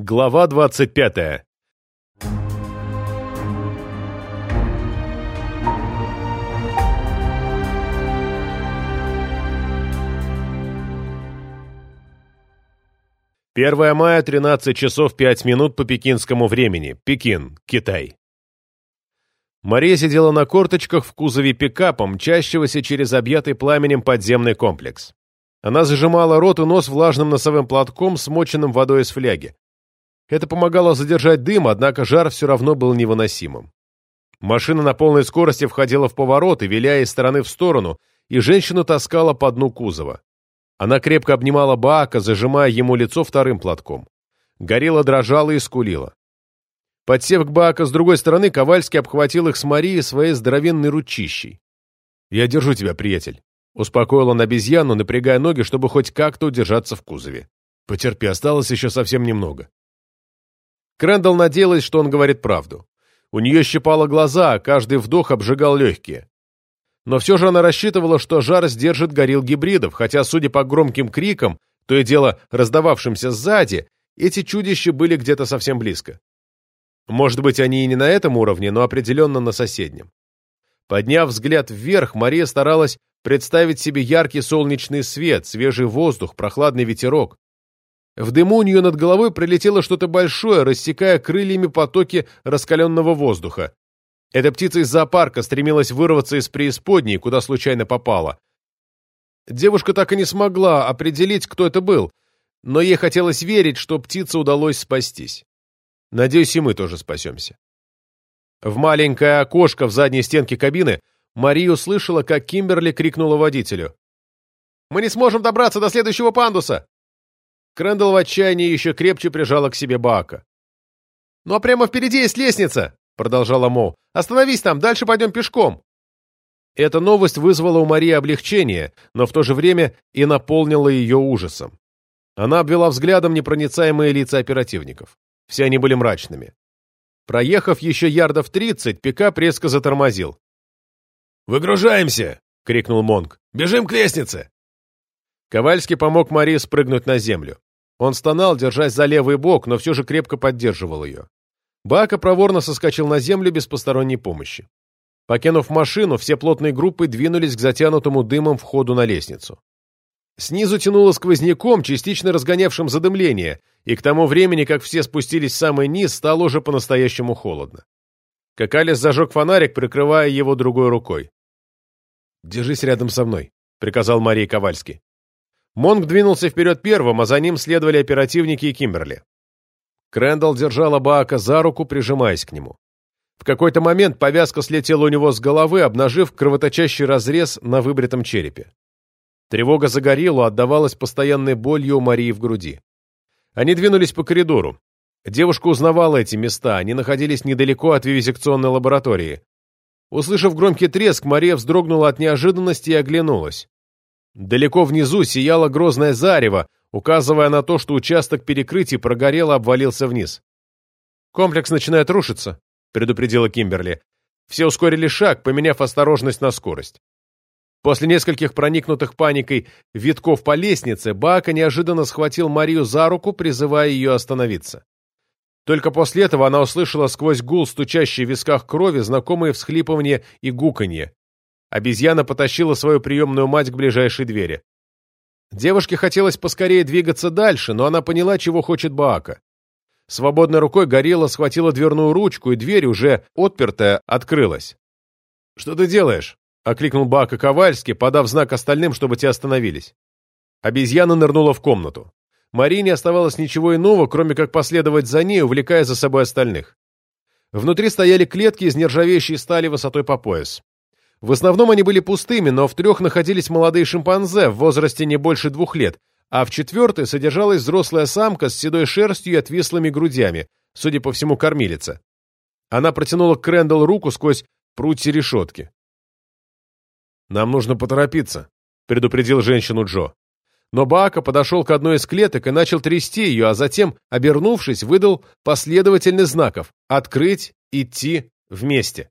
Глава 25. Первое мая, 13 часов 5 минут по пекинскому времени. Пекин, Китай. Мария сидела на корточках в кузове пикапа, мчащегося через объятый пламенем подземный комплекс. Она зажимала рот и нос влажным носовым платком, смоченным водой из фляги. Это помогало задержать дым, однако жар все равно был невыносимым. Машина на полной скорости входила в поворот и, виляя из стороны в сторону, и женщину таскала по дну кузова. Она крепко обнимала Баака, зажимая ему лицо вторым платком. Горилла дрожала и скулила. Подсев к Баака с другой стороны, Ковальский обхватил их с Марией своей здоровенной ручищей. «Я держу тебя, приятель», — успокоил он обезьяну, напрягая ноги, чтобы хоть как-то удержаться в кузове. «Потерпи, осталось еще совсем немного». Крэндалл надеялась, что он говорит правду. У нее щипало глаза, а каждый вдох обжигал легкие. Но все же она рассчитывала, что жар сдержит горил гибридов, хотя, судя по громким крикам, то и дело раздававшимся сзади, эти чудища были где-то совсем близко. Может быть, они и не на этом уровне, но определенно на соседнем. Подняв взгляд вверх, Мария старалась представить себе яркий солнечный свет, свежий воздух, прохладный ветерок. В дыму у нее над головой прилетело что-то большое, рассекая крыльями потоки раскаленного воздуха. Эта птица из зоопарка стремилась вырваться из преисподней, куда случайно попала. Девушка так и не смогла определить, кто это был, но ей хотелось верить, что птице удалось спастись. Надеюсь, и мы тоже спасемся. В маленькое окошко в задней стенке кабины Мария услышала, как Кимберли крикнула водителю. «Мы не сможем добраться до следующего пандуса!» Крэндалл в отчаянии еще крепче прижала к себе Бака. «Ну а прямо впереди есть лестница!» — продолжала Моу. «Остановись там, дальше пойдем пешком!» Эта новость вызвала у Марии облегчение, но в то же время и наполнила ее ужасом. Она обвела взглядом непроницаемые лица оперативников. Все они были мрачными. Проехав еще ярдов тридцать, пикап резко затормозил. «Выгружаемся!» — крикнул Монг. «Бежим к лестнице!» Ковальский помог Марии спрыгнуть на землю. Он стонал, держась за левый бок, но все же крепко поддерживал ее. Бака проворно соскочил на землю без посторонней помощи. Покинув машину, все плотной группой двинулись к затянутому дымом входу на лестницу. Снизу тянуло сквозняком, частично разгонявшим задымление, и к тому времени, как все спустились в самый низ, стало уже по-настоящему холодно. Какалис зажег фонарик, прикрывая его другой рукой. «Держись рядом со мной», — приказал Марии Ковальский. Монг двинулся вперед первым, а за ним следовали оперативники и Кимберли. Крэндалл держала Баака за руку, прижимаясь к нему. В какой-то момент повязка слетела у него с головы, обнажив кровоточащий разрез на выбритом черепе. Тревога за отдавалась постоянной болью у Марии в груди. Они двинулись по коридору. Девушка узнавала эти места, они находились недалеко от вивисекционной лаборатории. Услышав громкий треск, Мария вздрогнула от неожиданности и оглянулась. Далеко внизу сияло грозное зарево, указывая на то, что участок перекрытий прогорел и обвалился вниз. «Комплекс начинает рушиться», — предупредила Кимберли. Все ускорили шаг, поменяв осторожность на скорость. После нескольких проникнутых паникой витков по лестнице, Бака неожиданно схватил Марию за руку, призывая ее остановиться. Только после этого она услышала сквозь гул, стучащий в висках крови, знакомые всхлипывания и гуканье. Обезьяна потащила свою приемную мать к ближайшей двери. Девушке хотелось поскорее двигаться дальше, но она поняла, чего хочет Баака. Свободной рукой горилла схватила дверную ручку, и дверь, уже отпертая, открылась. «Что ты делаешь?» — окликнул Баака Ковальский, подав знак остальным, чтобы те остановились. Обезьяна нырнула в комнату. Марине оставалось ничего иного, кроме как последовать за ней, увлекая за собой остальных. Внутри стояли клетки из нержавеющей стали высотой по пояс. В основном они были пустыми, но в трех находились молодые шимпанзе в возрасте не больше двух лет, а в четвертой содержалась взрослая самка с седой шерстью и отвислыми грудями, судя по всему, кормилица. Она протянула к Крэндалл руку сквозь прутья решетки. «Нам нужно поторопиться», — предупредил женщину Джо. Но Баака подошел к одной из клеток и начал трясти ее, а затем, обернувшись, выдал последовательный знаков «Открыть», «Идти», «Вместе».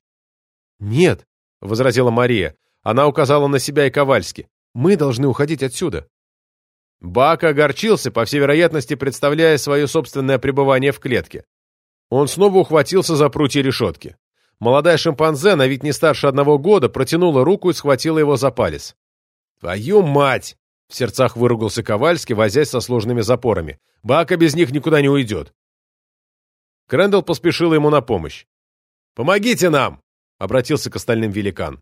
«Нет», — возразила Мария. Она указала на себя и Ковальски. «Мы должны уходить отсюда». Бака огорчился, по всей вероятности, представляя свое собственное пребывание в клетке. Он снова ухватился за прутья решетки. Молодая шимпанзе, на вид не старше одного года, протянула руку и схватила его за палец. «Твою мать!» — в сердцах выругался Ковальский, возясь со сложными запорами. «Бака без них никуда не уйдет!» Крэндалл поспешил ему на помощь. «Помогите нам!» — обратился к остальным великан.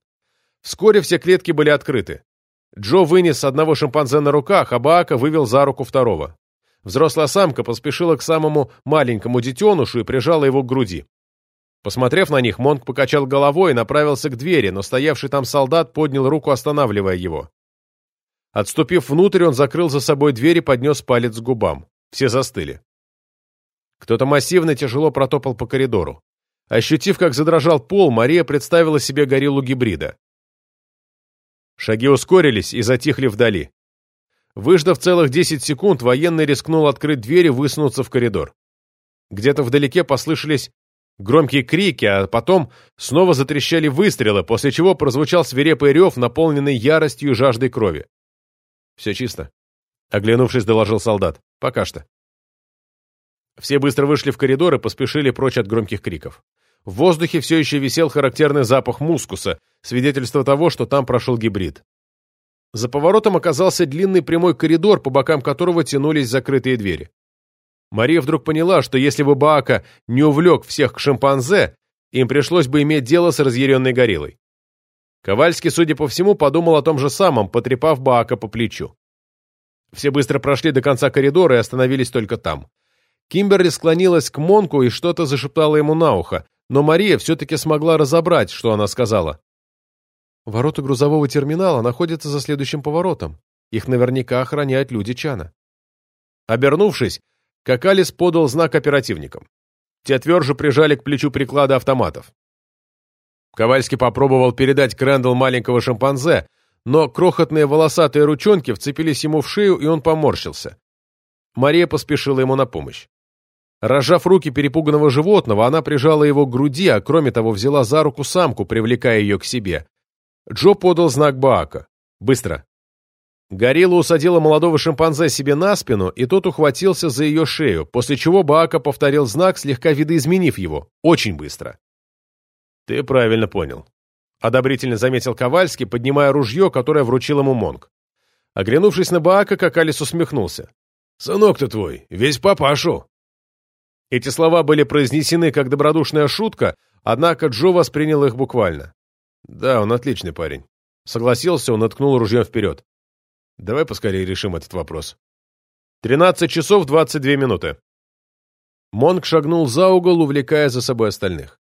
Вскоре все клетки были открыты. Джо вынес одного шимпанзе на руках, а Баака вывел за руку второго. Взрослая самка поспешила к самому маленькому детенышу и прижала его к груди. Посмотрев на них, Монк покачал головой и направился к двери, но стоявший там солдат поднял руку, останавливая его. Отступив внутрь, он закрыл за собой дверь и поднес палец к губам. Все застыли. Кто-то массивно тяжело протопал по коридору. Ощутив, как задрожал пол, Мария представила себе гориллу гибрида. Шаги ускорились и затихли вдали. Выждав целых 10 секунд, военный рискнул открыть дверь и высунуться в коридор. Где-то вдалеке послышались громкие крики, а потом снова затрещали выстрелы, после чего прозвучал свирепый рев, наполненный яростью и жаждой крови. «Все чисто», — оглянувшись, доложил солдат. «Пока что». Все быстро вышли в коридор и поспешили прочь от громких криков. В воздухе все еще висел характерный запах мускуса, свидетельство того, что там прошел гибрид. За поворотом оказался длинный прямой коридор, по бокам которого тянулись закрытые двери. Мария вдруг поняла, что если бы Баака не увлек всех к шимпанзе, им пришлось бы иметь дело с разъяренной гориллой. Ковальский, судя по всему, подумал о том же самом, потрепав Баака по плечу. Все быстро прошли до конца коридора и остановились только там. Кимберли склонилась к Монку и что-то зашептала ему на ухо, но Мария все-таки смогла разобрать, что она сказала. Ворота грузового терминала находятся за следующим поворотом. Их наверняка охраняют люди Чана. Обернувшись, Какалис подал знак оперативникам. Те тверже прижали к плечу приклады автоматов. Ковальский попробовал передать Крэндалл маленького шимпанзе, но крохотные волосатые ручонки вцепились ему в шею, и он поморщился. Мария поспешила ему на помощь. Разжав руки перепуганного животного, она прижала его к груди, а кроме того взяла за руку самку, привлекая ее к себе. Джо подал знак Баака. «Быстро!» Горилла усадила молодого шимпанзе себе на спину, и тот ухватился за ее шею, после чего Баака повторил знак, слегка видоизменив его. Очень быстро. «Ты правильно понял», — одобрительно заметил Ковальский, поднимая ружье, которое вручил ему Монг. Оглянувшись на Баака, Какалис усмехнулся. «Сынок-то твой, весь папашу!» Эти слова были произнесены как добродушная шутка, однако Джо воспринял их буквально. «Да, он отличный парень». Согласился он и ткнул ружьем вперед. «Давай поскорее решим этот вопрос». «Тринадцать часов двадцать две минуты». Монг шагнул за угол, увлекая за собой остальных.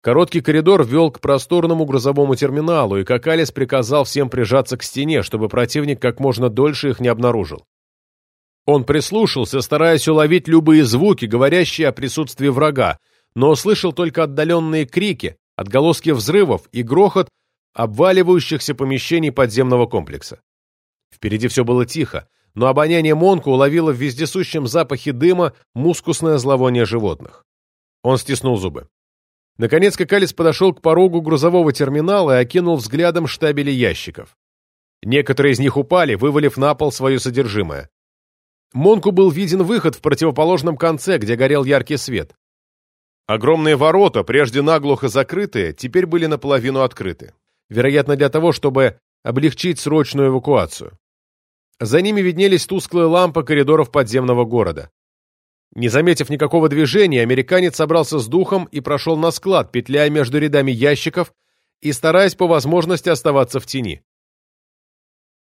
Короткий коридор вел к просторному грузовому терминалу, и Какалис приказал всем прижаться к стене, чтобы противник как можно дольше их не обнаружил. Он прислушался, стараясь уловить любые звуки, говорящие о присутствии врага, но услышал только отдаленные крики, отголоски взрывов и грохот обваливающихся помещений подземного комплекса. Впереди все было тихо, но обоняние Монку уловило в вездесущем запахе дыма мускусное зловоние животных. Он стиснул зубы. Наконец Какалис подошел к порогу грузового терминала и окинул взглядом штабели ящиков. Некоторые из них упали, вывалив на пол свое содержимое. Монку был виден выход в противоположном конце, где горел яркий свет. Огромные ворота, прежде наглухо закрытые, теперь были наполовину открыты. Вероятно, для того, чтобы облегчить срочную эвакуацию. За ними виднелись тусклые лампы коридоров подземного города. Не заметив никакого движения, американец собрался с духом и прошел на склад, петляя между рядами ящиков и стараясь по возможности оставаться в тени.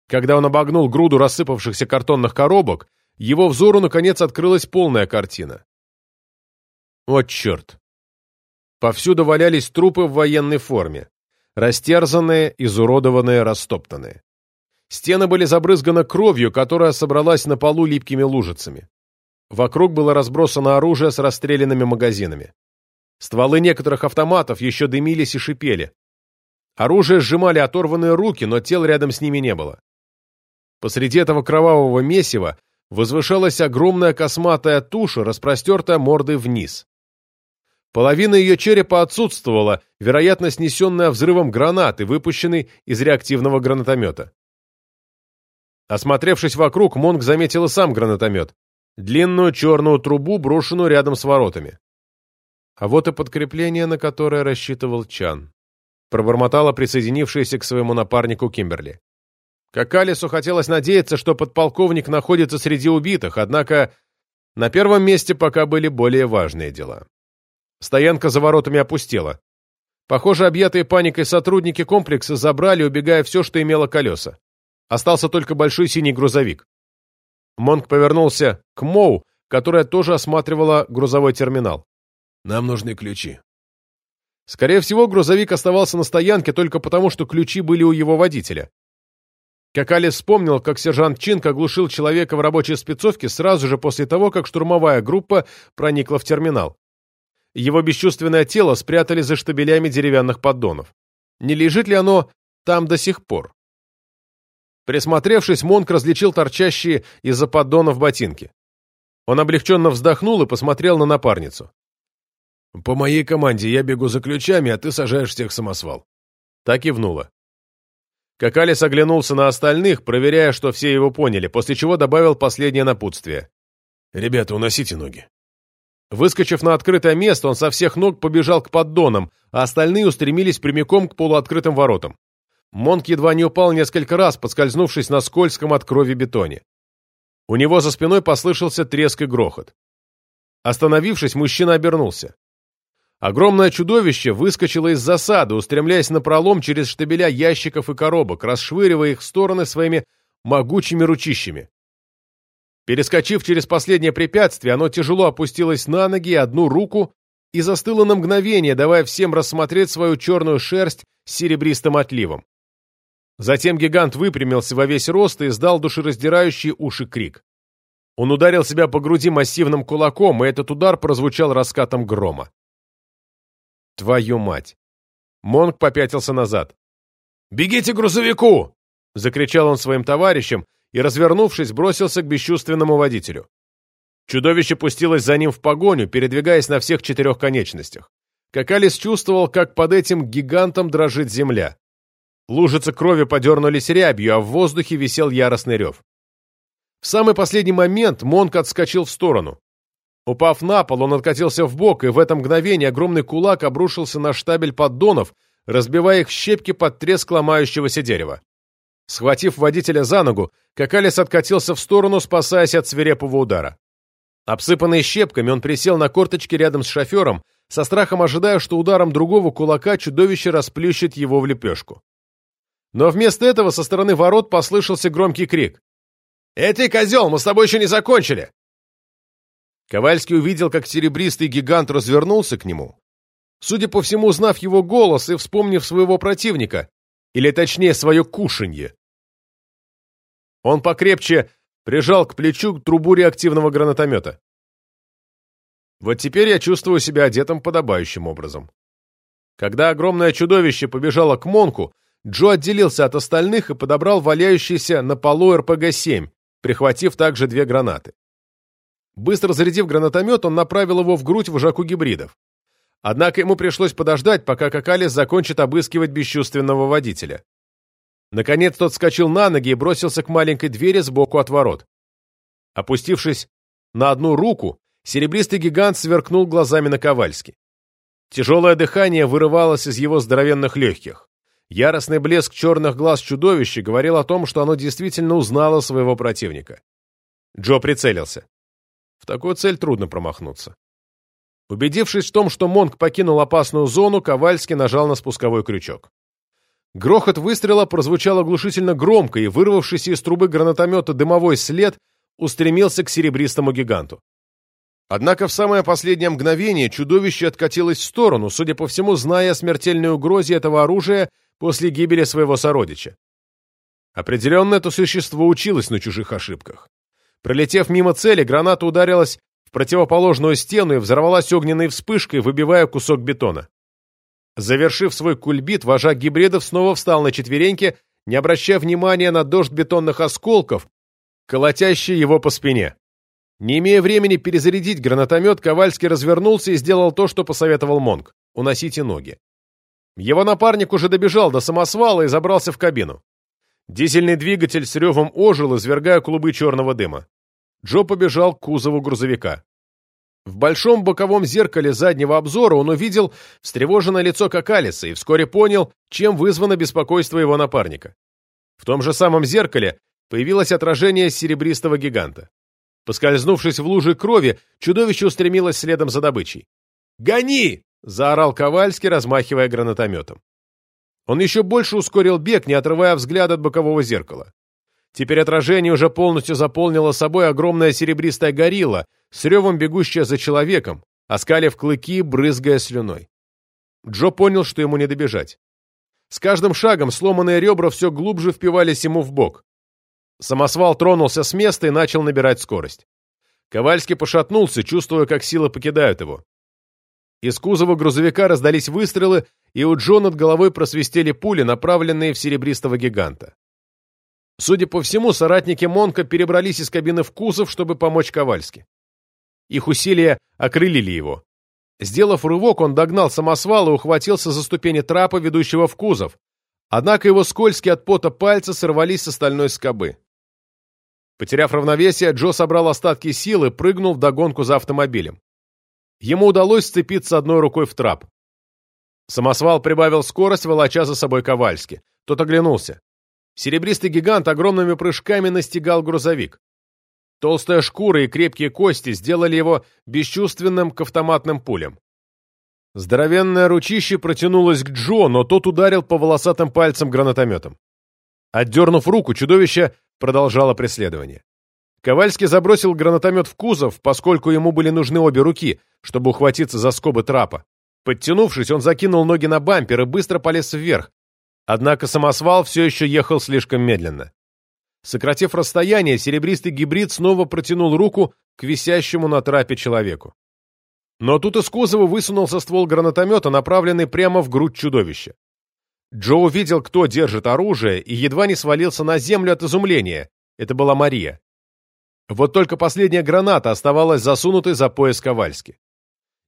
Когда он обогнул груду рассыпавшихся картонных коробок, его взору, наконец, открылась полная картина. Вот черт! Повсюду валялись трупы в военной форме, растерзанные, изуродованные, растоптанные. Стены были забрызганы кровью, которая собралась на полу липкими лужицами. Вокруг было разбросано оружие с расстрелянными магазинами. Стволы некоторых автоматов еще дымились и шипели. Оружие сжимали оторванные руки, но тел рядом с ними не было. Посреди этого кровавого месива возвышалась огромная косматая туша, распростертая мордой вниз. Половина ее черепа отсутствовала, вероятно, снесенная взрывом гранаты, выпущенной из реактивного гранатомета. Осмотревшись вокруг, Монг заметил и сам гранатомет. Длинную черную трубу, брошенную рядом с воротами. А вот и подкрепление, на которое рассчитывал Чан. Пробормотала присоединившаяся к своему напарнику Кимберли. Как Алису хотелось надеяться, что подполковник находится среди убитых, однако на первом месте пока были более важные дела. Стоянка за воротами опустела. Похоже, объятые паникой сотрудники комплекса забрали, убегая все, что имело колеса. Остался только большой синий грузовик. Монк повернулся к Моу, которая тоже осматривала грузовой терминал. «Нам нужны ключи». Скорее всего, грузовик оставался на стоянке только потому, что ключи были у его водителя. Как Алис вспомнил, как сержант Чинк оглушил человека в рабочей спецовке сразу же после того, как штурмовая группа проникла в терминал. Его бесчувственное тело спрятали за штабелями деревянных поддонов. Не лежит ли оно там до сих пор? Присмотревшись, Монк различил торчащие из-за поддонов ботинки. Он облегченно вздохнул и посмотрел на напарницу. «По моей команде я бегу за ключами, а ты сажаешь всех самосвал». Так и внула. Какалис оглянулся на остальных, проверяя, что все его поняли, после чего добавил последнее напутствие. «Ребята, уносите ноги». Выскочив на открытое место, он со всех ног побежал к поддонам, а остальные устремились прямиком к полуоткрытым воротам. Монк едва не упал несколько раз, подскользнувшись на скользком от крови бетоне. У него за спиной послышался треск и грохот. Остановившись, мужчина обернулся. Огромное чудовище выскочило из засады, устремляясь на пролом через штабеля ящиков и коробок, расшвыривая их в стороны своими могучими ручищами. Перескочив через последнее препятствие, оно тяжело опустилось на ноги одну руку и застыло на мгновение, давая всем рассмотреть свою черную шерсть с серебристым отливом. Затем гигант выпрямился во весь рост и издал душераздирающий уши крик. Он ударил себя по груди массивным кулаком, и этот удар прозвучал раскатом грома. Твою мать! Монг попятился назад. «Бегите к грузовику!» — закричал он своим товарищам и, развернувшись, бросился к бесчувственному водителю. Чудовище пустилось за ним в погоню, передвигаясь на всех четырех конечностях. Какалис чувствовал, как под этим гигантом дрожит земля. Лужицы крови подернулись рябью, а в воздухе висел яростный рев. В самый последний момент Монк отскочил в сторону. Упав на пол, он откатился в бок, и в это мгновение огромный кулак обрушился на штабель поддонов, разбивая их щепки под треск ломающегося дерева. Схватив водителя за ногу, Какалис откатился в сторону, спасаясь от свирепого удара. Обсыпанный щепками, он присел на корточки рядом с шофером, со страхом ожидая, что ударом другого кулака чудовище расплющит его в лепешку. Но вместо этого со стороны ворот послышался громкий крик. «Эй ты, козел, мы с тобой еще не закончили!» Ковальский увидел, как серебристый гигант развернулся к нему. Судя по всему, узнав его голос и вспомнив своего противника, или точнее, свое кушанье. Он покрепче прижал к плечу трубу реактивного гранатомета. Вот теперь я чувствую себя одетым подобающим образом. Когда огромное чудовище побежало к Монку, Джо отделился от остальных и подобрал валяющийся на полу РПГ-7, прихватив также две гранаты. Быстро зарядив гранатомет, он направил его в грудь вожаку гибридов. Однако ему пришлось подождать, пока Какалис закончит обыскивать бесчувственного водителя. Наконец тот вскочил на ноги и бросился к маленькой двери сбоку от ворот. Опустившись на одну руку, серебристый гигант сверкнул глазами на Ковальски. Тяжелое дыхание вырывалось из его здоровенных легких. Яростный блеск черных глаз чудовища говорил о том, что оно действительно узнало своего противника. Джо прицелился. В такую цель трудно промахнуться. Убедившись в том, что Монк покинул опасную зону, Ковальский нажал на спусковой крючок. Грохот выстрела прозвучал оглушительно громко, и вырвавшийся из трубы гранатомета дымовой след устремился к серебристому гиганту. Однако в самое последнее мгновение чудовище откатилось в сторону, судя по всему, зная о смертельной угрозе этого оружия после гибели своего сородича. Определенно, это существо училось на чужих ошибках. Пролетев мимо цели, граната ударилась в противоположную стену и взорвалась огненной вспышкой, выбивая кусок бетона. Завершив свой кульбит, вожак гибридов снова встал на четвереньки, не обращая внимания на дождь бетонных осколков, колотящий его по спине. Не имея времени перезарядить гранатомет, Ковальский развернулся и сделал то, что посоветовал Монг — уносите ноги. Его напарник уже добежал до самосвала и забрался в кабину. Дизельный двигатель с ревом ожил, извергая клубы черного дыма. Джо побежал к кузову грузовика. В большом боковом зеркале заднего обзора он увидел встревоженное лицо Какалиса и вскоре понял, чем вызвано беспокойство его напарника. В том же самом зеркале появилось отражение серебристого гиганта. Поскользнувшись в луже крови, чудовище устремилось следом за добычей. «Гони!» — заорал Ковальский, размахивая гранатометом. Он еще больше ускорил бег, не отрывая взгляд от бокового зеркала. Теперь отражение уже полностью заполнило собой огромная серебристая горилла, с ревом бегущая за человеком, оскалив клыки, брызгая слюной. Джо понял, что ему не добежать. С каждым шагом сломанные ребра все глубже впивались ему в бок. Самосвал тронулся с места и начал набирать скорость. Ковальский пошатнулся, чувствуя, как силы покидают его. Из кузова грузовика раздались выстрелы, и у Джо над головой просвистели пули, направленные в серебристого гиганта. Судя по всему, соратники Монка перебрались из кабины в кузов, чтобы помочь Ковальски. Их усилия окрылили его. Сделав рывок, он догнал самосвал и ухватился за ступени трапа, ведущего в кузов. Однако его скользкие от пота пальцы сорвались с остальной скобы. Потеряв равновесие, Джо собрал остатки силы и прыгнул в догонку за автомобилем. Ему удалось сцепиться одной рукой в трап. Самосвал прибавил скорость, волоча за собой Ковальски. Тот оглянулся. Серебристый гигант огромными прыжками настигал грузовик. Толстая шкура и крепкие кости сделали его бесчувственным к автоматным пулям. Здоровенное ручище протянулось к Джо, но тот ударил по волосатым пальцам гранатометом. Отдернув руку, чудовище продолжало преследование. Ковальский забросил гранатомет в кузов, поскольку ему были нужны обе руки, чтобы ухватиться за скобы трапа. Подтянувшись, он закинул ноги на бампер и быстро полез вверх, Однако самосвал все еще ехал слишком медленно. Сократив расстояние, серебристый гибрид снова протянул руку к висящему на трапе человеку. Но тут из кузова высунулся ствол гранатомета, направленный прямо в грудь чудовища. Джо увидел, кто держит оружие, и едва не свалился на землю от изумления. Это была Мария. Вот только последняя граната оставалась засунутой за пояс Ковальски.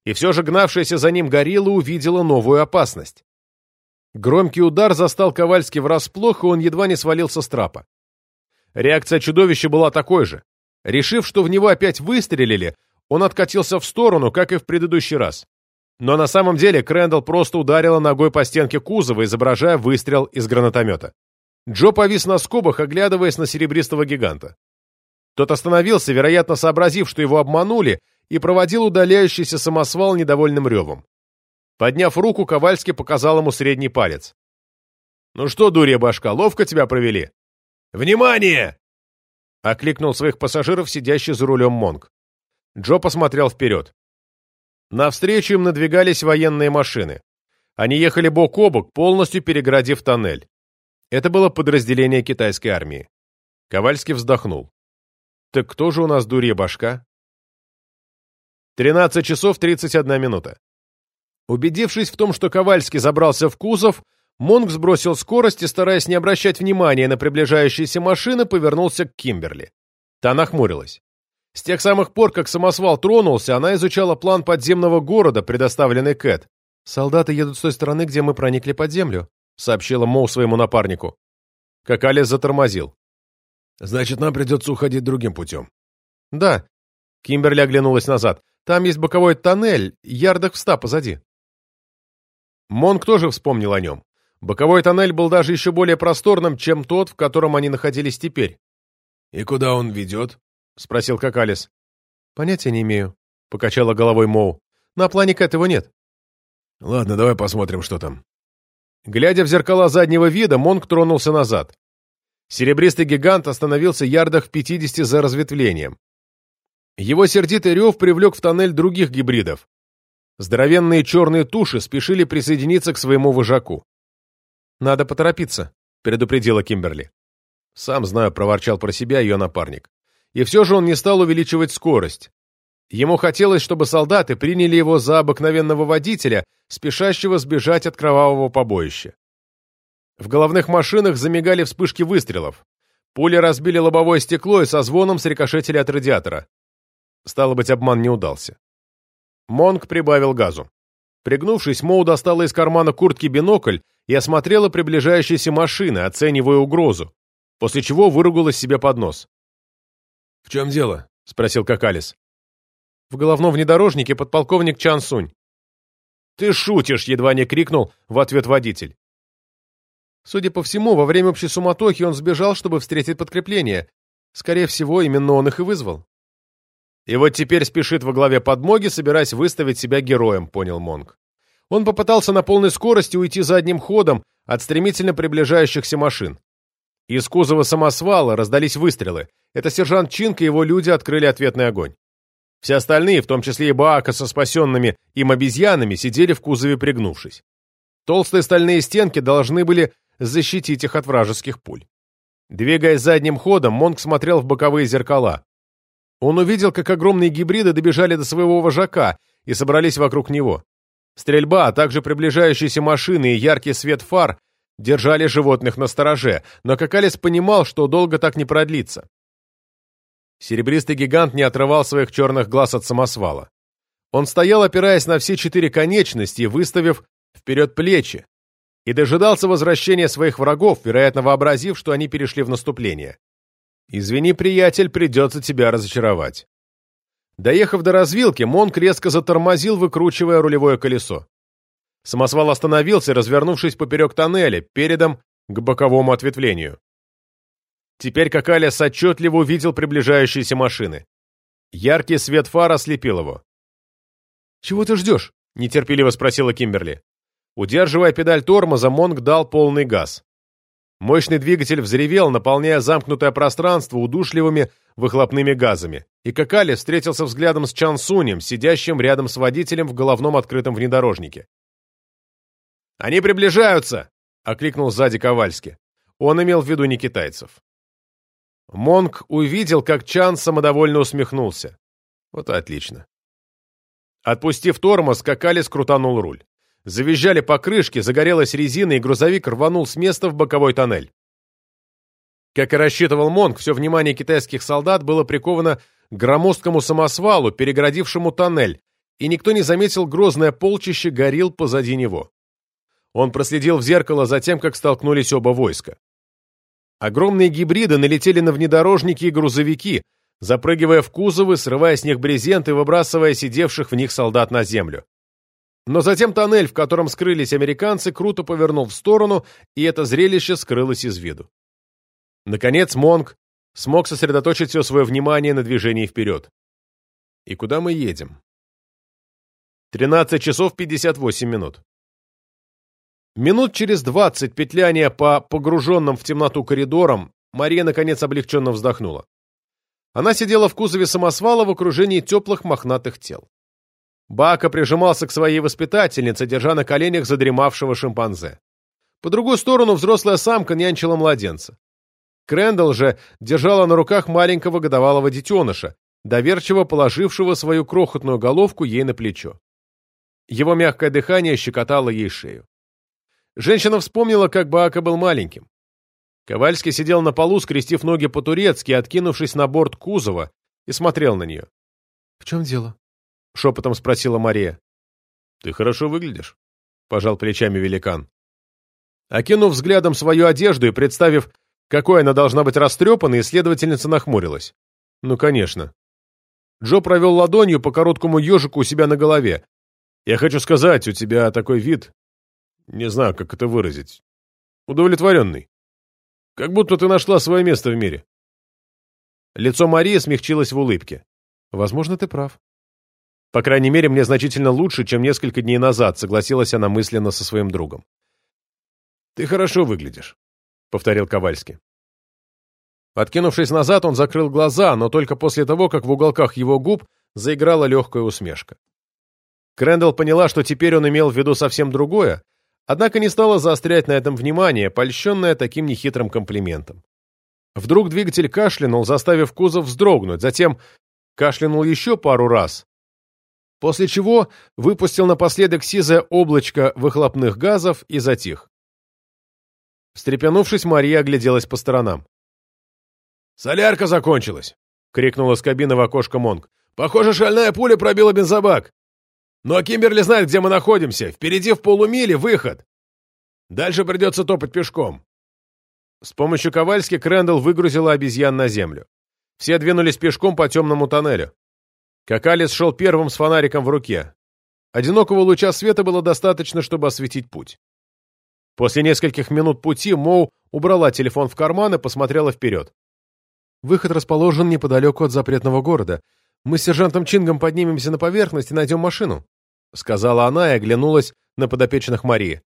И все же гнавшаяся за ним горилла увидела новую опасность. Громкий удар застал Ковальский врасплох, и он едва не свалился с трапа. Реакция чудовища была такой же. Решив, что в него опять выстрелили, он откатился в сторону, как и в предыдущий раз. Но на самом деле Крэндалл просто ударила ногой по стенке кузова, изображая выстрел из гранатомета. Джо повис на скобах, оглядываясь на серебристого гиганта. Тот остановился, вероятно, сообразив, что его обманули, и проводил удаляющийся самосвал недовольным ревом. Подняв руку, Ковальский показал ему средний палец. «Ну что, дурья башка, ловко тебя провели?» «Внимание!» — окликнул своих пассажиров, сидящий за рулем Монг. Джо посмотрел вперед. Навстречу им надвигались военные машины. Они ехали бок о бок, полностью переградив тоннель. Это было подразделение китайской армии. Ковальский вздохнул. «Так кто же у нас дурья башка?» «13 часов 31 минута. Убедившись в том, что Ковальский забрался в кузов, Монг сбросил скорость и, стараясь не обращать внимания на приближающиеся машины, повернулся к Кимберли. Та нахмурилась. С тех самых пор, как самосвал тронулся, она изучала план подземного города, предоставленный Кэт. «Солдаты едут с той стороны, где мы проникли под землю», — сообщила Моу своему напарнику. Какалес затормозил. «Значит, нам придется уходить другим путем». «Да». Кимберли оглянулась назад. «Там есть боковой тоннель, ярдах в ста позади». Монк тоже вспомнил о нем. Боковой тоннель был даже еще более просторным, чем тот, в котором они находились теперь. «И куда он ведет?» — спросил Какалис. «Понятия не имею», — покачала головой Моу. «На плане к этого нет». «Ладно, давай посмотрим, что там». Глядя в зеркала заднего вида, Монк тронулся назад. Серебристый гигант остановился ярдах в пятидесяти за разветвлением. Его сердитый рев привлек в тоннель других гибридов. Здоровенные черные туши спешили присоединиться к своему вожаку. «Надо поторопиться», — предупредила Кимберли. «Сам знаю», — проворчал про себя ее напарник. И все же он не стал увеличивать скорость. Ему хотелось, чтобы солдаты приняли его за обыкновенного водителя, спешащего сбежать от кровавого побоища. В головных машинах замигали вспышки выстрелов. Пули разбили лобовое стекло и со звоном срикошетили от радиатора. Стало быть, обман не удался. Монг прибавил газу. Пригнувшись, Моу достала из кармана куртки бинокль и осмотрела приближающиеся машины, оценивая угрозу. после чего выругалась себе под нос. «В чем дело?» — спросил Какалис. «В головном внедорожнике подполковник Чан Сунь». «Ты шутишь!» — едва не крикнул в ответ водитель. Судя по всему, во время общей суматохи он сбежал, чтобы встретить подкрепление. Скорее всего, именно он их и вызвал. И вот теперь спешит во главе подмоги, собираясь выставить себя героем, понял Монг. Он попытался на полной скорости уйти задним ходом от стремительно приближающихся машин. Из кузова самосвала раздались выстрелы. Это сержант Чинка и его люди открыли ответный огонь. Все остальные, в том числе и Баака со спасенными им обезьянами, сидели в кузове пригнувшись. Толстые стальные стенки должны были защитить их от вражеских пуль. Двигаясь задним ходом, Монк смотрел в боковые зеркала. Он увидел, как огромные гибриды добежали до своего вожака и собрались вокруг него. Стрельба, а также приближающиеся машины и яркий свет фар держали животных на стороже, но Какалис понимал, что долго так не продлится. Серебристый гигант не отрывал своих черных глаз от самосвала. Он стоял, опираясь на все четыре конечности, выставив вперед плечи, и дожидался возвращения своих врагов, вероятно, вообразив, что они перешли в наступление. «Извини, приятель, придется тебя разочаровать». Доехав до развилки, Монк резко затормозил, выкручивая рулевое колесо. Самосвал остановился, развернувшись поперек тоннеля, передом к боковому ответвлению. Теперь Какалис отчетливо увидел приближающиеся машины. Яркий свет фар ослепил его. «Чего ты ждешь?» — нетерпеливо спросила Кимберли. Удерживая педаль тормоза, Монг дал полный газ. Мощный двигатель взревел, наполняя замкнутое пространство удушливыми выхлопными газами, и Какали встретился взглядом с Чан Сунем, сидящим рядом с водителем в головном открытом внедорожнике. «Они приближаются!» — окликнул сзади Ковальски. Он имел в виду не китайцев. Монг увидел, как Чан самодовольно усмехнулся. Вот отлично. Отпустив тормоз, Какали скрутанул руль. Завизжали покрышки, загорелась резина, и грузовик рванул с места в боковой тоннель. Как и рассчитывал Монг, все внимание китайских солдат было приковано к громоздкому самосвалу, перегородившему тоннель, и никто не заметил грозное полчище горил позади него. Он проследил в зеркало за тем, как столкнулись оба войска. Огромные гибриды налетели на внедорожники и грузовики, запрыгивая в кузовы, срывая с них брезент и выбрасывая сидевших в них солдат на землю. Но затем тоннель, в котором скрылись американцы, круто повернул в сторону, и это зрелище скрылось из виду. Наконец Монг смог сосредоточить все свое внимание на движении вперед. И куда мы едем? 13 часов 58 минут. Минут через 20 петляния по погруженным в темноту коридорам Мария наконец облегченно вздохнула. Она сидела в кузове самосвала в окружении теплых мохнатых тел. Бака прижимался к своей воспитательнице, держа на коленях задремавшего шимпанзе. По другую сторону взрослая самка нянчила младенца. Крэндалл же держала на руках маленького годовалого детеныша, доверчиво положившего свою крохотную головку ей на плечо. Его мягкое дыхание щекотало ей шею. Женщина вспомнила, как Баака был маленьким. Ковальский сидел на полу, скрестив ноги по-турецки, откинувшись на борт кузова, и смотрел на нее. — В чем дело? — шепотом спросила Мария. «Ты хорошо выглядишь», — пожал плечами великан. Окинув взглядом свою одежду и представив, какой она должна быть растрепанной, исследовательница нахмурилась. «Ну, конечно». Джо провел ладонью по короткому ежику у себя на голове. «Я хочу сказать, у тебя такой вид... Не знаю, как это выразить. Удовлетворенный. Как будто ты нашла свое место в мире». Лицо Марии смягчилось в улыбке. «Возможно, ты прав. По крайней мере, мне значительно лучше, чем несколько дней назад, согласилась она мысленно со своим другом. Ты хорошо выглядишь, повторил Ковальский. Откинувшись назад, он закрыл глаза, но только после того, как в уголках его губ заиграла легкая усмешка. Крэндалл поняла, что теперь он имел в виду совсем другое, однако не стала заострять на этом внимание, польщенная таким нехитрым комплиментом. Вдруг двигатель кашлянул, заставив кузов вздрогнуть, затем кашлянул еще пару раз, после чего выпустил напоследок сизое облачко выхлопных газов и затих. Встрепенувшись, Мария огляделась по сторонам. «Солярка закончилась!» — крикнула с кабины в окошко Монг. «Похоже, шальная пуля пробила бензобак. Но Кимберли знает, где мы находимся. Впереди в полумиле выход. Дальше придется топать пешком». С помощью Ковальски Крэндалл выгрузила обезьян на землю. Все двинулись пешком по темному тоннелю. Какалис шел первым с фонариком в руке. Одинокого луча света было достаточно, чтобы осветить путь. После нескольких минут пути Моу убрала телефон в карман и посмотрела вперед. «Выход расположен неподалеку от запретного города. Мы с сержантом Чингом поднимемся на поверхность и найдем машину», — сказала она и оглянулась на подопечных Марии.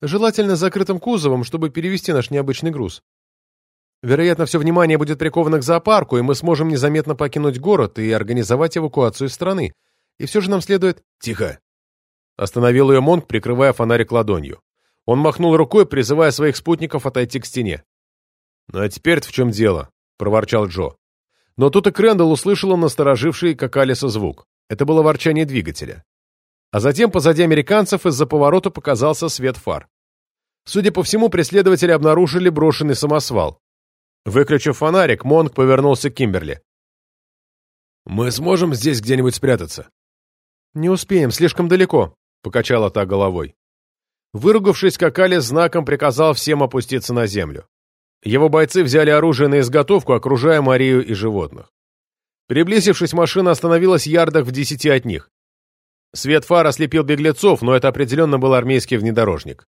«Желательно с закрытым кузовом, чтобы перевести наш необычный груз. Вероятно, все внимание будет приковано к зоопарку, и мы сможем незаметно покинуть город и организовать эвакуацию страны. И все же нам следует...» «Тихо!» Остановил ее Монг, прикрывая фонарик ладонью. Он махнул рукой, призывая своих спутников отойти к стене. «Ну а теперь-то в чем дело?» — проворчал Джо. Но тут и Крэндалл услышала настороживший как Алиса звук. Это было ворчание двигателя. А затем позади американцев из-за поворота показался свет фар. Судя по всему, преследователи обнаружили брошенный самосвал. Выключив фонарик, Монг повернулся к Кимберли. «Мы сможем здесь где-нибудь спрятаться?» «Не успеем, слишком далеко», — покачала та головой. Выругавшись, Какали знаком приказал всем опуститься на землю. Его бойцы взяли оружие на изготовку, окружая Марию и животных. Приблизившись, машина остановилась ярдах в десяти от них. Свет фар ослепил беглецов, но это определенно был армейский внедорожник.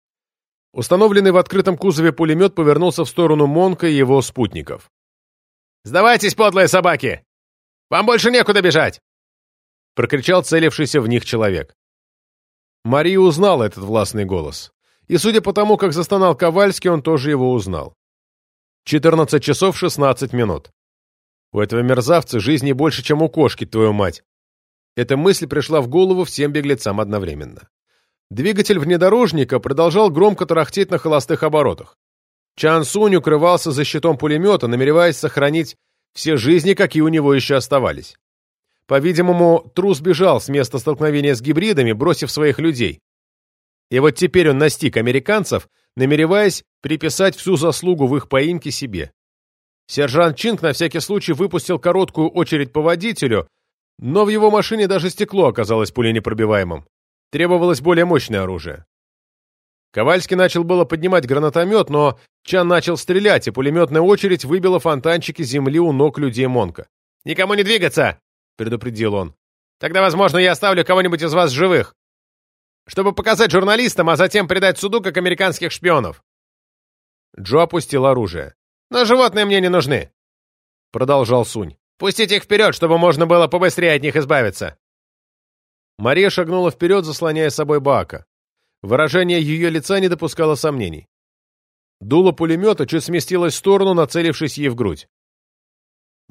Установленный в открытом кузове пулемет повернулся в сторону Монка и его спутников. «Сдавайтесь, подлые собаки! Вам больше некуда бежать!» Прокричал целившийся в них человек. Мария узнала этот властный голос. И судя по тому, как застонал Ковальский, он тоже его узнал. 14 часов 16 минут. У этого мерзавца жизни больше, чем у кошки, твою мать. Эта мысль пришла в голову всем беглецам одновременно. Двигатель внедорожника продолжал громко тарахтеть на холостых оборотах. Чан Сунь укрывался за щитом пулемета, намереваясь сохранить все жизни, какие у него еще оставались. По-видимому, трус бежал с места столкновения с гибридами, бросив своих людей. И вот теперь он настиг американцев, намереваясь приписать всю заслугу в их поимке себе. Сержант Чинг на всякий случай выпустил короткую очередь по водителю, но в его машине даже стекло оказалось пуленепробиваемым. Требовалось более мощное оружие. Ковальский начал было поднимать гранатомет, но Чан начал стрелять, и пулеметная очередь выбила фонтанчики земли у ног людей Монка. «Никому не двигаться!» — предупредил он. «Тогда, возможно, я оставлю кого-нибудь из вас живых, чтобы показать журналистам, а затем предать суду как американских шпионов». Джо опустил оружие. «Но животные мне не нужны», — продолжал Сунь. «Пустите их вперед, чтобы можно было побыстрее от них избавиться». Мария шагнула вперед, заслоняя собой Баака. Выражение ее лица не допускало сомнений. Дуло пулемета чуть сместилось в сторону, нацелившись ей в грудь.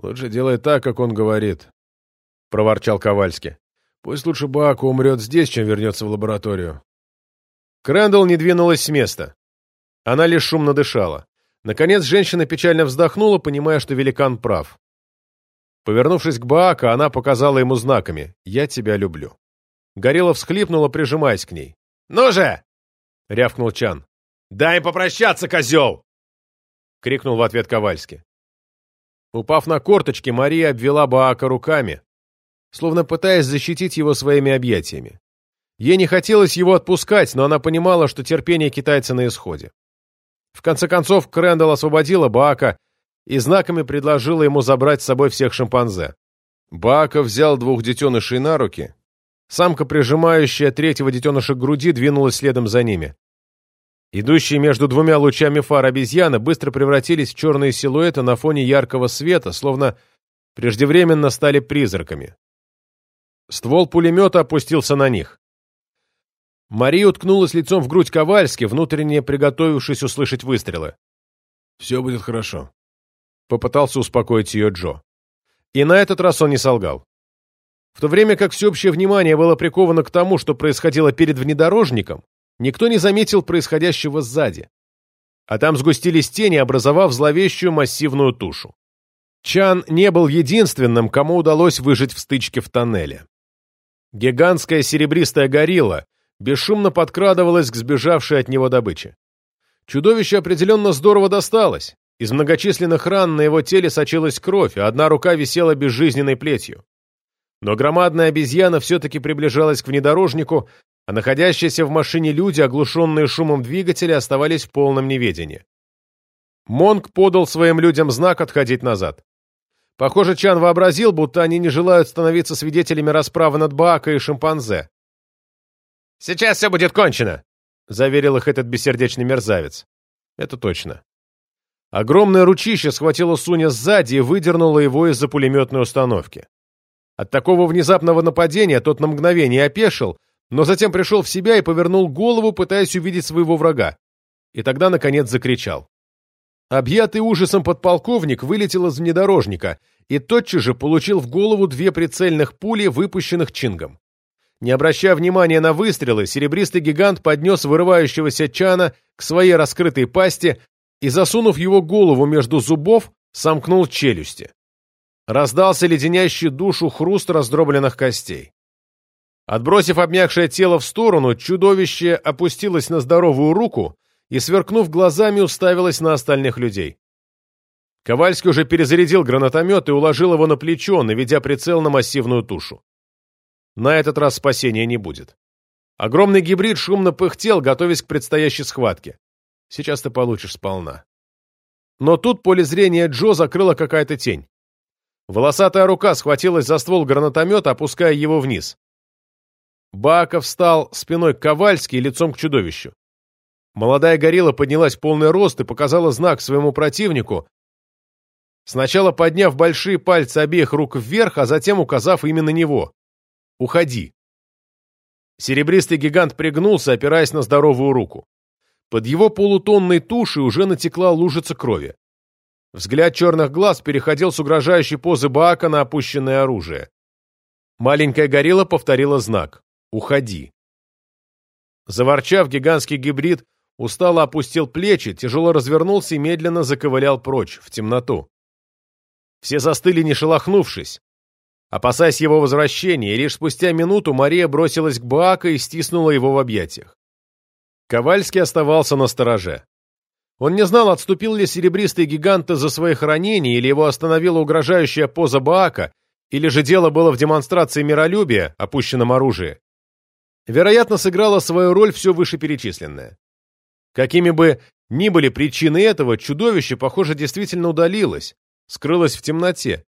«Лучше делай так, как он говорит», — проворчал Ковальский. «Пусть лучше Баку умрет здесь, чем вернется в лабораторию». Крэндалл не двинулась с места. Она лишь шумно дышала. Наконец женщина печально вздохнула, понимая, что великан прав. Повернувшись к Баака, она показала ему знаками «Я тебя люблю». Горелла всхлипнула, прижимаясь к ней. «Ну же!» — рявкнул Чан. «Дай попрощаться, козел!» — крикнул в ответ Ковальский. Упав на корточки, Мария обвела Баака руками, словно пытаясь защитить его своими объятиями. Ей не хотелось его отпускать, но она понимала, что терпение китайца на исходе. В конце концов, Крэндалл освободила Баака и знаками предложила ему забрать с собой всех шимпанзе. Баака взял двух детенышей на руки. Самка, прижимающая третьего детеныша к груди, двинулась следом за ними. Идущие между двумя лучами фар обезьяны быстро превратились в черные силуэты на фоне яркого света, словно преждевременно стали призраками. Ствол пулемета опустился на них. Мария уткнулась лицом в грудь Ковальски, внутренне приготовившись услышать выстрелы. «Все будет хорошо», — попытался успокоить ее Джо. И на этот раз он не солгал. В то время как всеобщее внимание было приковано к тому, что происходило перед внедорожником, никто не заметил происходящего сзади. А там сгустились тени, образовав зловещую массивную тушу. Чан не был единственным, кому удалось выжить в стычке в тоннеле. Гигантская серебристая горилла бесшумно подкрадывалась к сбежавшей от него добыче. Чудовище определенно здорово досталось. Из многочисленных ран на его теле сочилась кровь, а одна рука висела безжизненной плетью. Но громадная обезьяна все-таки приближалась к внедорожнику, а находящиеся в машине люди, оглушенные шумом двигателя, оставались в полном неведении. Монг подал своим людям знак отходить назад. Похоже, Чан вообразил, будто они не желают становиться свидетелями расправы над Баака и шимпанзе. «Сейчас все будет кончено», — заверил их этот бессердечный мерзавец. Это точно. Огромное ручище схватило Суня сзади и выдернуло его из-за пулеметной установки. От такого внезапного нападения тот на мгновение опешил, но затем пришел в себя и повернул голову, пытаясь увидеть своего врага. И тогда, наконец, закричал. Объятый ужасом подполковник вылетел из внедорожника и тотчас же получил в голову две прицельных пули, выпущенных Чингом. Не обращая внимания на выстрелы, серебристый гигант поднес вырывающегося Чана к своей раскрытой пасти и, засунув его голову между зубов, сомкнул челюсти. Раздался леденящий душу хруст раздробленных костей. Отбросив обмякшее тело в сторону, чудовище опустилось на здоровую руку и, сверкнув глазами, уставилось на остальных людей. Ковальский уже перезарядил гранатомет и уложил его на плечо, наведя прицел на массивную тушу. На этот раз спасения не будет. Огромный гибрид шумно пыхтел, готовясь к предстоящей схватке. Сейчас ты получишь сполна. Но тут поле зрения Джо закрыла какая-то тень. Волосатая рука схватилась за ствол гранатомета, опуская его вниз. Баков встал спиной к Ковальски и лицом к чудовищу. Молодая горилла поднялась в полный рост и показала знак своему противнику, сначала подняв большие пальцы обеих рук вверх, а затем указав именно него. «Уходи». Серебристый гигант пригнулся, опираясь на здоровую руку. Под его полутонной тушей уже натекла лужица крови. Взгляд черных глаз переходил с угрожающей позы Баака на опущенное оружие. Маленькая горилла повторила знак «Уходи». Заворчав, гигантский гибрид устало опустил плечи, тяжело развернулся и медленно заковылял прочь, в темноту. Все застыли, не шелохнувшись. Опасаясь его возвращения, и лишь спустя минуту Мария бросилась к Баака и стиснула его в объятиях. Ковальский оставался на стороже. Он не знал, отступил ли серебристый гигант из-за своих ранений, или его остановила угрожающая поза Баака, или же дело было в демонстрации миролюбия, опущенном оружии. Вероятно, сыграла свою роль все вышеперечисленное. Какими бы ни были причины этого, чудовище, похоже, действительно удалилось, скрылось в темноте.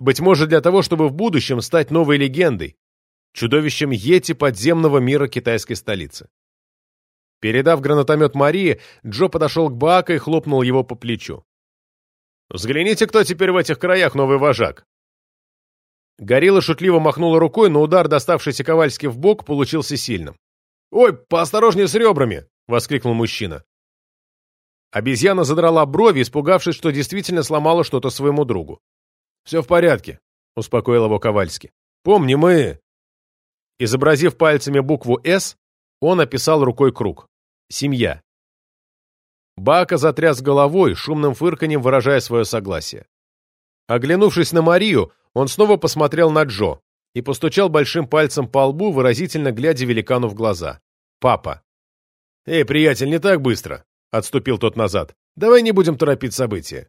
Быть может, для того, чтобы в будущем стать новой легендой, чудовищем Йети подземного мира китайской столицы. Передав гранатомет Марии, Джо подошел к Баака и хлопнул его по плечу. «Взгляните, кто теперь в этих краях новый вожак!» Горилла шутливо махнула рукой, но удар, доставшийся Ковальски в бок, получился сильным. «Ой, поосторожнее с ребрами!» — воскликнул мужчина. Обезьяна задрала брови, испугавшись, что действительно сломала что-то своему другу. «Все в порядке», — успокоил его Ковальски. «Помни, мы...» Изобразив пальцами букву «С», он описал рукой круг. Семья. Бака затряс головой, шумным фырканьем выражая свое согласие. Оглянувшись на Марию, он снова посмотрел на Джо и постучал большим пальцем по лбу, выразительно глядя великану в глаза. «Папа». «Эй, приятель, не так быстро», — отступил тот назад. «Давай не будем торопить события.